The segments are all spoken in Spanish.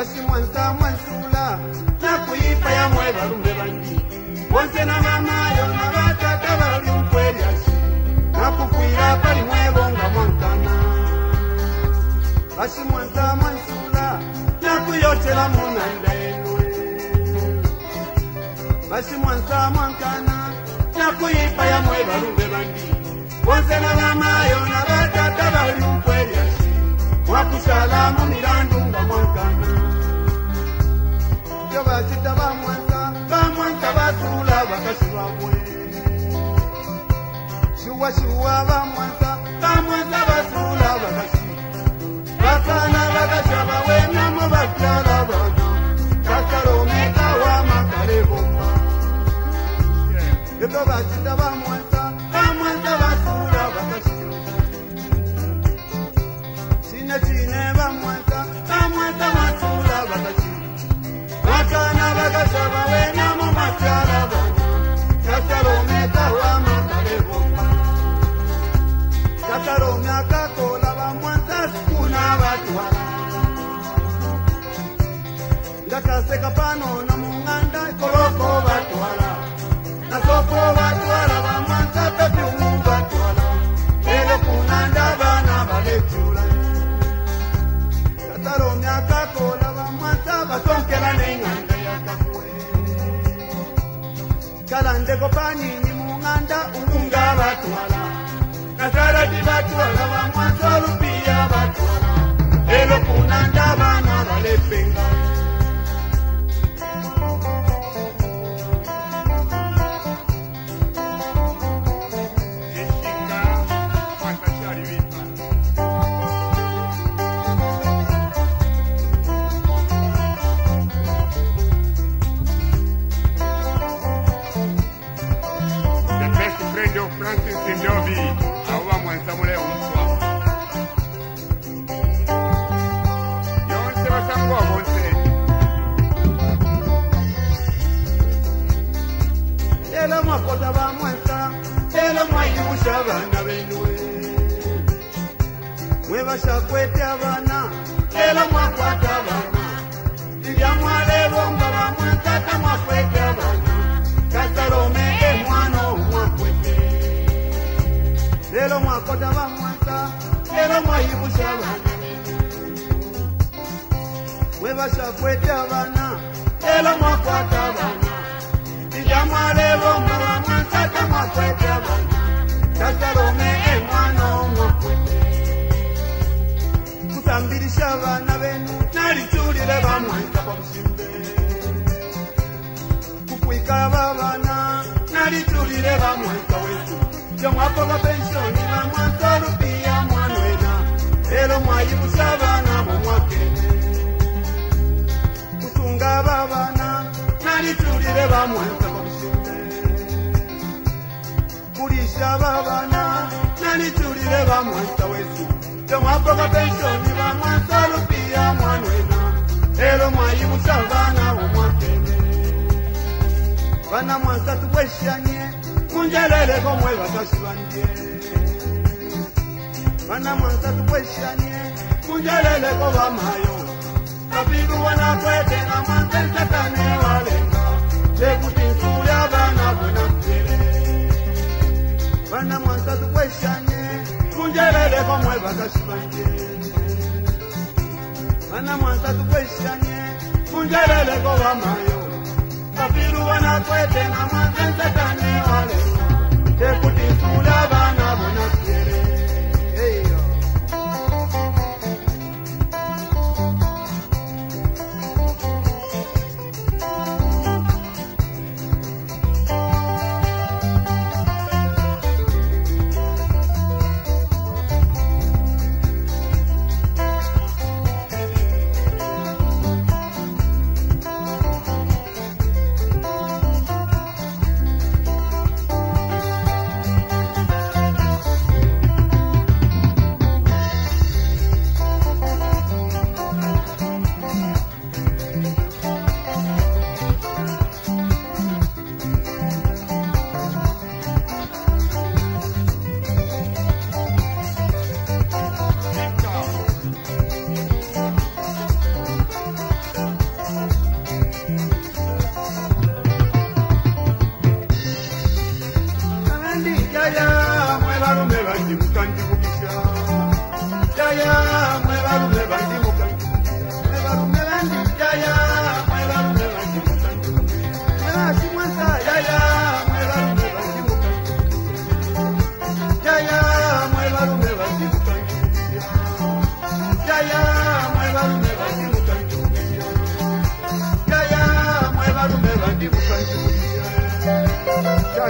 basi mwansa mwansula nakuyipa yamwe balume bangi mwonse na mamayo na batata bali ukweli asi nakukwira pali mwebonga mwankana basi mwansa mwansula nakuyotela munanda yenwe basi mwansa mwankana nakuyipa yamwe balume bangi mwonse na mamayo na whoever ngakase kapano na munganda na soko batwala bamwanza pepi umu batwala lelo kunanda bana baletula katalo myaka kola bamwanza batonkela nenganda yakakwe kala ndeko panyinyi munganda umunga batwala nazaradi batwala bamwanza lubiya batwala lelo of Francis Ndovi abo bamwanza mule omuswa yonse basangwa bonse lelo mwakota bamwanza lelo mwayibusha bana benwe mwebashakwete abana lelo mwakwata abana ilyamwalebonga bamwanza tamwakwete abana kasalome lelo mwakoda bamwata lelo mwayibuza abana webasakweta abana lelo mwakwata abana ijamwalebo mwamwatata mwakweta abana tasalome emwana omwakweta kutambirisha abana benu nalichulile bamwata babusimbe kukwika babana nalichulile bamwata wetu. chomwapo lwa pensioni vamwantolupiya mwanwena lelo mwayibusa vana vomwakene kutunga vavana nalitulile vamwenza vamushime kulisha vavana nalitulile vamwenza wesu chomwapo lwa pensioni vamwantolupiya mwanwena lelo mwayibusa vana vomwakene vana mwansatu bweshanye munjeleleko mwe batasi banje. Bana mwanza tubweshanye munjeleleko bamayo kabiru wanakwete na mwanza ntatane walenga lekuti nsuli abana bwena mjele. Bana mwanza tubweshanye munjeleleko mwe batasi banje. Bana mwanza tubweshanye munjeleleko bamayo kabiru wanakwete na mwanza ntatane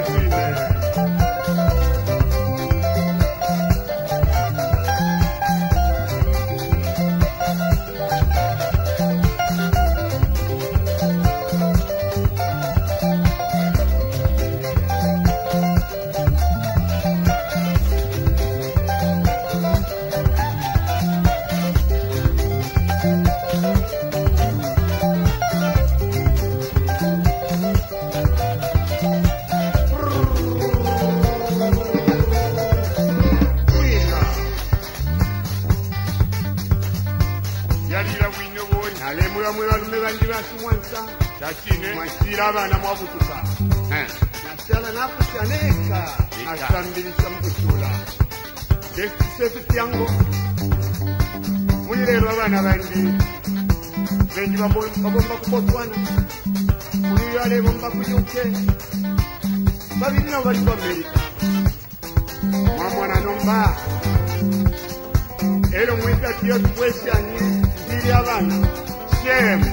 aqui. Mwasira abaana mwabutuka Nasala nakushaneka. asambirisa mukutula ekisefityango mulirero abaana bandi bengi babo- babomba ku botswana muliyale bomba ku uk babiri nabo bali ku amerika mwamwana nomba. Ero mwitatiyo tukwesanye ndiri abaana shemu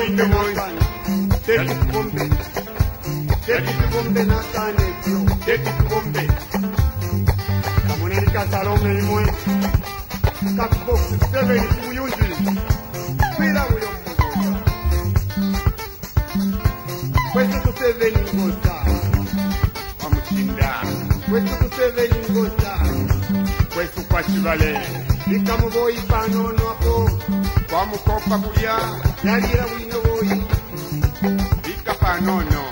banfe yalina bwinde bwonsi Tekikombe. Tekikombe nakane kyo. tekikombe kamuneni kasalome imwe kakuboksi seveni kimuyunzi Kwira uyo mbuga. Kwetu tuseveni ngoza. wamukinda Kwetu Ikamuboyi panono apo. kwamukopa kulya Yalira wino boyi. ikapanono